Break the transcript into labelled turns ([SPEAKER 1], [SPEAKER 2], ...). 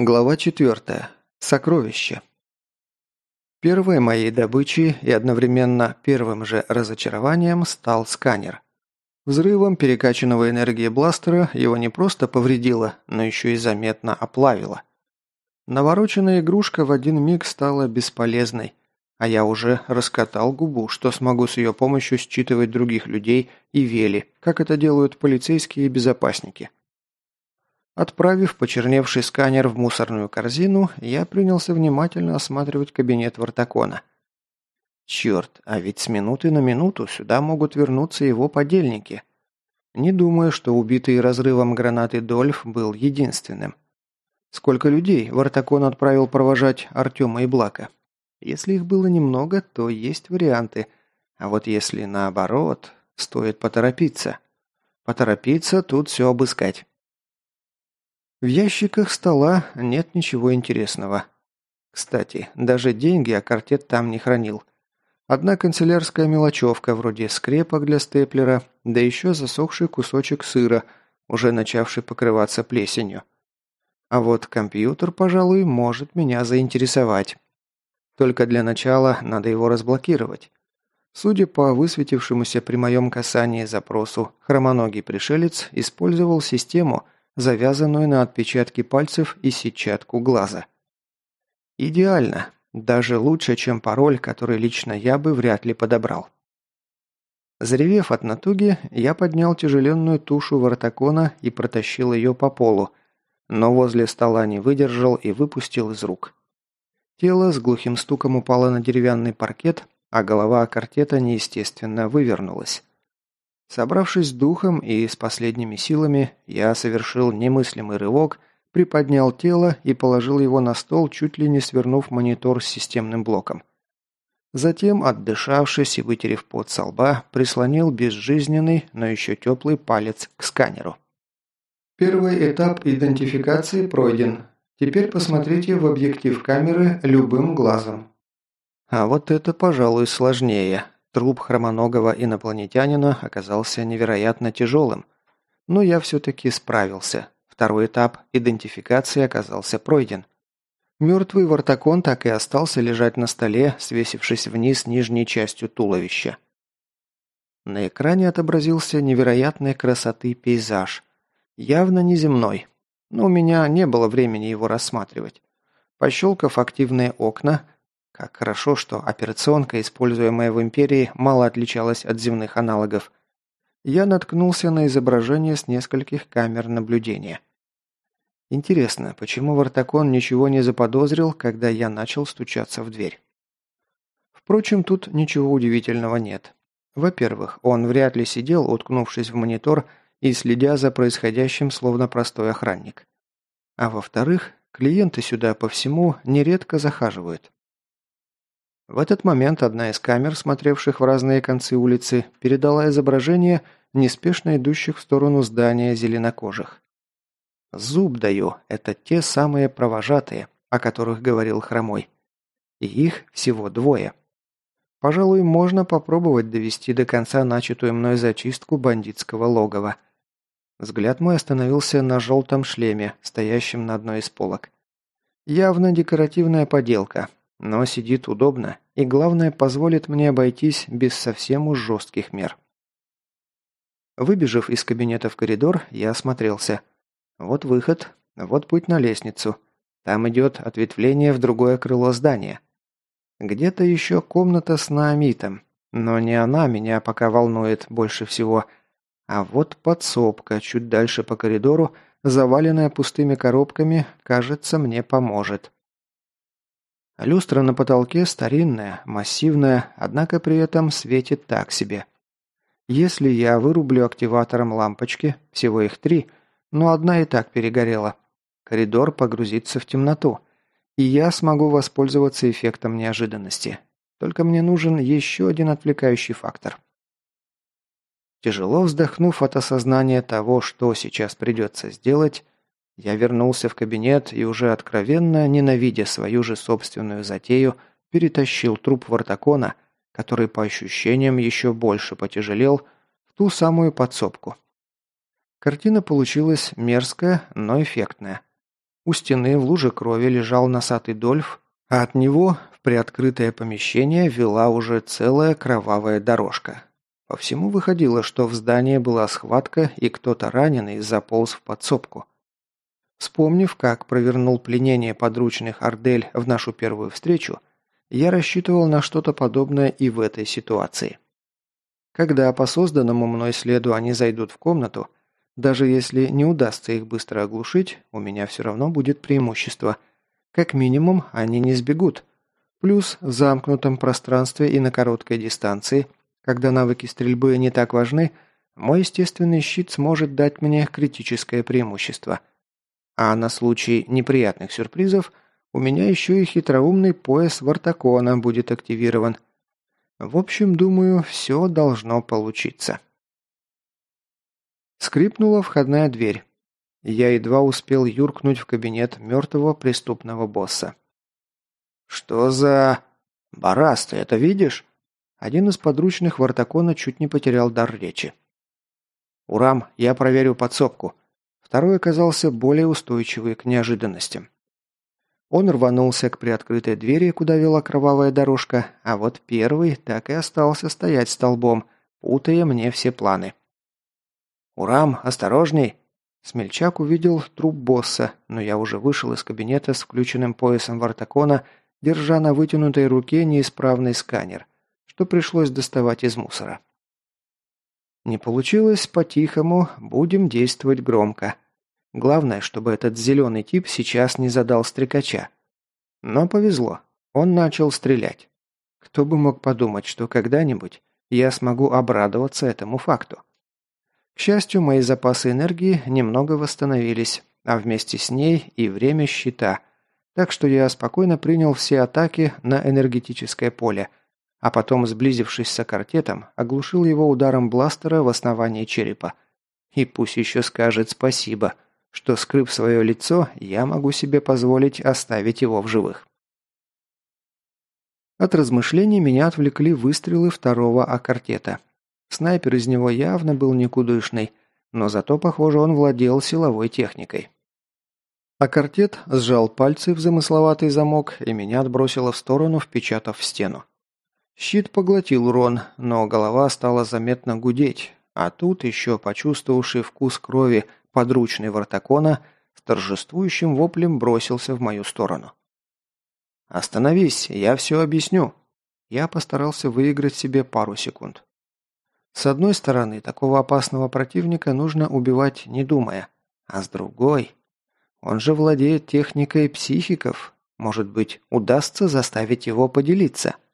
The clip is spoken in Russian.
[SPEAKER 1] Глава 4. Сокровище. Первой моей добычей и одновременно первым же разочарованием стал сканер. Взрывом перекачанного энергии бластера его не просто повредило, но еще и заметно оплавило. Навороченная игрушка в один миг стала бесполезной, а я уже раскатал губу, что смогу с ее помощью считывать других людей и вели, как это делают полицейские и безопасники – Отправив почерневший сканер в мусорную корзину, я принялся внимательно осматривать кабинет Вартакона. Черт, а ведь с минуты на минуту сюда могут вернуться его подельники. Не думаю, что убитый разрывом гранаты Дольф был единственным. Сколько людей Вартакон отправил провожать Артема и Блака? Если их было немного, то есть варианты. А вот если наоборот, стоит поторопиться. Поторопиться тут все обыскать. В ящиках стола нет ничего интересного. Кстати, даже деньги Акартет там не хранил. Одна канцелярская мелочевка, вроде скрепок для степлера, да еще засохший кусочек сыра, уже начавший покрываться плесенью. А вот компьютер, пожалуй, может меня заинтересовать. Только для начала надо его разблокировать. Судя по высветившемуся при моем касании запросу, хромоногий пришелец использовал систему – завязанную на отпечатки пальцев и сетчатку глаза. Идеально. Даже лучше, чем пароль, который лично я бы вряд ли подобрал. Заревев от натуги, я поднял тяжеленную тушу вартакона и протащил ее по полу, но возле стола не выдержал и выпустил из рук. Тело с глухим стуком упало на деревянный паркет, а голова картета неестественно вывернулась. Собравшись с духом и с последними силами, я совершил немыслимый рывок, приподнял тело и положил его на стол, чуть ли не свернув монитор с системным блоком. Затем, отдышавшись и вытерев пот со лба, прислонил безжизненный, но еще теплый палец к сканеру.
[SPEAKER 2] Первый этап идентификации пройден. Теперь посмотрите в объектив камеры любым глазом.
[SPEAKER 1] А вот это, пожалуй, сложнее. Труп хромоногого инопланетянина оказался невероятно тяжелым, но я все-таки справился. Второй этап идентификации оказался пройден. Мертвый вартакон так и остался лежать на столе, свесившись вниз нижней частью туловища. На экране отобразился невероятной красоты пейзаж. Явно неземной, но у меня не было времени его рассматривать. Пощелкав активные окна, как хорошо, что операционка, используемая в Империи, мало отличалась от земных аналогов. Я наткнулся на изображение с нескольких камер наблюдения. Интересно, почему Вартакон ничего не заподозрил, когда я начал стучаться в дверь? Впрочем, тут ничего удивительного нет. Во-первых, он вряд ли сидел, уткнувшись в монитор и следя за происходящим, словно простой охранник. А во-вторых, клиенты сюда по всему нередко захаживают. В этот момент одна из камер, смотревших в разные концы улицы, передала изображение неспешно идущих в сторону здания зеленокожих. «Зуб даю» – это те самые провожатые, о которых говорил Хромой. И их всего двое. Пожалуй, можно попробовать довести до конца начатую мной зачистку бандитского логова. Взгляд мой остановился на желтом шлеме, стоящем на одной из полок. Явно декоративная поделка, но сидит удобно и, главное, позволит мне обойтись без совсем уж жестких мер. Выбежав из кабинета в коридор, я осмотрелся. Вот выход, вот путь на лестницу. Там идет ответвление в другое крыло здания. Где-то еще комната с наамитом, но не она меня пока волнует больше всего. А вот подсобка чуть дальше по коридору, заваленная пустыми коробками, кажется, мне поможет. Люстра на потолке старинная, массивная, однако при этом светит так себе. Если я вырублю активатором лампочки, всего их три, но одна и так перегорела, коридор погрузится в темноту, и я смогу воспользоваться эффектом неожиданности. Только мне нужен еще один отвлекающий фактор. Тяжело вздохнув от осознания того, что сейчас придется сделать, я вернулся в кабинет и уже откровенно, ненавидя свою же собственную затею, перетащил труп Вартакона, который по ощущениям еще больше потяжелел, в ту самую подсобку. Картина получилась мерзкая, но эффектная. У стены в луже крови лежал носатый Дольф, а от него в приоткрытое помещение вела уже целая кровавая дорожка. По всему выходило, что в здании была схватка и кто-то раненый заполз в подсобку. Вспомнив, как провернул пленение подручных Ардель в нашу первую встречу, я рассчитывал на что-то подобное и в этой ситуации. Когда по созданному мной следу они зайдут в комнату, даже если не удастся их быстро оглушить, у меня все равно будет преимущество. Как минимум, они не сбегут. Плюс в замкнутом пространстве и на короткой дистанции, когда навыки стрельбы не так важны, мой естественный щит сможет дать мне критическое преимущество – а на случай неприятных сюрпризов у меня еще и хитроумный пояс Вартакона будет активирован. В общем, думаю, все должно получиться. Скрипнула входная дверь. Я едва успел юркнуть в кабинет мертвого преступного босса. «Что за... Барас, ты это видишь?» Один из подручных Вартакона чуть не потерял дар речи. «Урам, я проверю подсобку. Второй оказался более устойчивый к неожиданностям. Он рванулся к приоткрытой двери, куда вела кровавая дорожка, а вот первый так и остался стоять столбом, путая мне все планы. «Урам, осторожней!» Смельчак увидел труп босса, но я уже вышел из кабинета с включенным поясом вартакона, держа на вытянутой руке неисправный сканер, что пришлось доставать из мусора. Не получилось по-тихому, будем действовать громко. Главное, чтобы этот зеленый тип сейчас не задал стрекача. Но повезло. Он начал стрелять. Кто бы мог подумать, что когда-нибудь я смогу обрадоваться этому факту. К счастью, мои запасы энергии немного восстановились, а вместе с ней и время щита, так что я спокойно принял все атаки на энергетическое поле, а потом, сблизившись с Акартетом, оглушил его ударом бластера в основании черепа. И пусть еще скажет спасибо, что, скрыв свое лицо, я могу себе позволить оставить его в живых. От размышлений меня отвлекли выстрелы второго Акартета. Снайпер из него явно был никудышный, но зато, похоже, он владел силовой техникой. Акартет сжал пальцы в замысловатый замок, и меня отбросило в сторону, впечатав в стену. Щит поглотил урон, но голова стала заметно гудеть, а тут еще почувствовавший вкус крови подручный Вартакона с торжествующим воплем бросился в мою сторону. «Остановись, я все объясню». Я постарался выиграть себе пару секунд. С одной стороны, такого опасного противника нужно убивать не думая, а с другой... Он же владеет техникой психиков. Может быть, удастся заставить его поделиться –